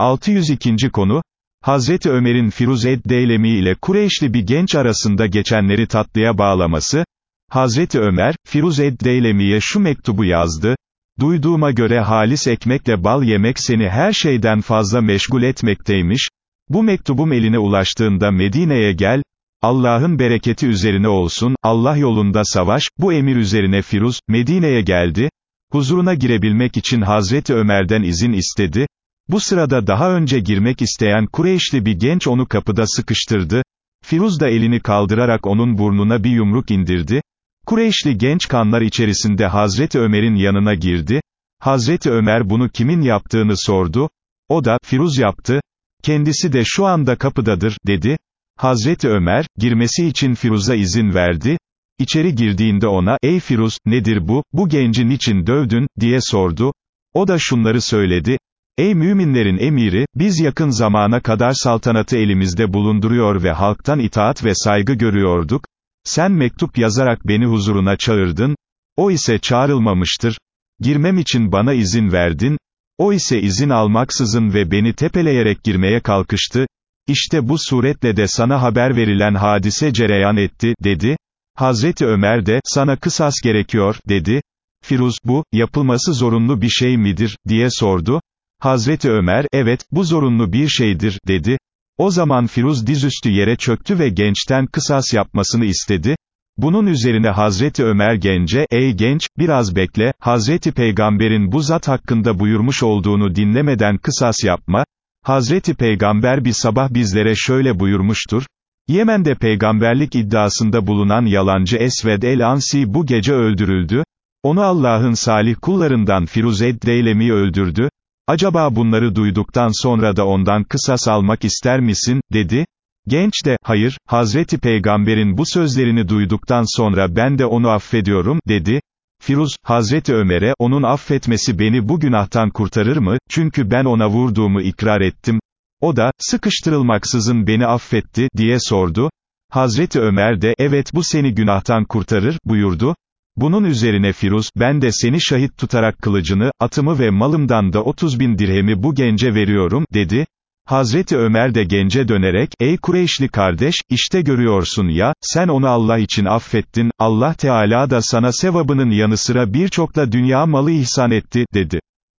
602. konu, Hazreti Ömer'in Firuz ed-Deylemi ile Kureyşli bir genç arasında geçenleri tatlıya bağlaması, Hazreti Ömer, Firuz ed-Deylemi'ye şu mektubu yazdı, duyduğuma göre halis ekmekle bal yemek seni her şeyden fazla meşgul etmekteymiş, bu mektubum eline ulaştığında Medine'ye gel, Allah'ın bereketi üzerine olsun, Allah yolunda savaş, bu emir üzerine Firuz, Medine'ye geldi, huzuruna girebilmek için Hazreti Ömer'den izin istedi, bu sırada daha önce girmek isteyen Kureyşli bir genç onu kapıda sıkıştırdı, Firuz da elini kaldırarak onun burnuna bir yumruk indirdi, Kureyşli genç kanlar içerisinde Hazreti Ömer'in yanına girdi, Hazreti Ömer bunu kimin yaptığını sordu, o da, Firuz yaptı, kendisi de şu anda kapıdadır, dedi, Hazreti Ömer, girmesi için Firuz'a izin verdi, İçeri girdiğinde ona, ey Firuz, nedir bu, bu genci niçin dövdün, diye sordu, o da şunları söyledi, Ey müminlerin emiri, biz yakın zamana kadar saltanatı elimizde bulunduruyor ve halktan itaat ve saygı görüyorduk, sen mektup yazarak beni huzuruna çağırdın, o ise çağrılmamıştır, girmem için bana izin verdin, o ise izin almaksızın ve beni tepeleyerek girmeye kalkıştı, İşte bu suretle de sana haber verilen hadise cereyan etti, dedi, Hazreti Ömer de, sana kısas gerekiyor, dedi, Firuz, bu, yapılması zorunlu bir şey midir, diye sordu, Hazreti Ömer, evet, bu zorunlu bir şeydir, dedi. O zaman Firuz dizüstü yere çöktü ve gençten kısas yapmasını istedi. Bunun üzerine Hazreti Ömer gence, ey genç, biraz bekle, Hazreti Peygamber'in bu zat hakkında buyurmuş olduğunu dinlemeden kısas yapma. Hazreti Peygamber bir sabah bizlere şöyle buyurmuştur, Yemen'de peygamberlik iddiasında bulunan yalancı Esved el-Ansi bu gece öldürüldü, onu Allah'ın salih kullarından Firuzed Deylemi öldürdü, acaba bunları duyduktan sonra da ondan kısas almak ister misin, dedi, genç de, hayır, Hazreti Peygamber'in bu sözlerini duyduktan sonra ben de onu affediyorum, dedi, Firuz, Hazreti Ömer'e, onun affetmesi beni bu günahtan kurtarır mı, çünkü ben ona vurduğumu ikrar ettim, o da, sıkıştırılmaksızın beni affetti, diye sordu, Hazreti Ömer de, evet bu seni günahtan kurtarır, buyurdu, bunun üzerine Firuz, ben de seni şahit tutarak kılıcını, atımı ve malımdan da 30 bin dirhemi bu gence veriyorum, dedi. Hazreti Ömer de gence dönerek, ey Kureyşli kardeş, işte görüyorsun ya, sen onu Allah için affettin, Allah Teala da sana sevabının yanı sıra birçok da dünya malı ihsan etti, dedi.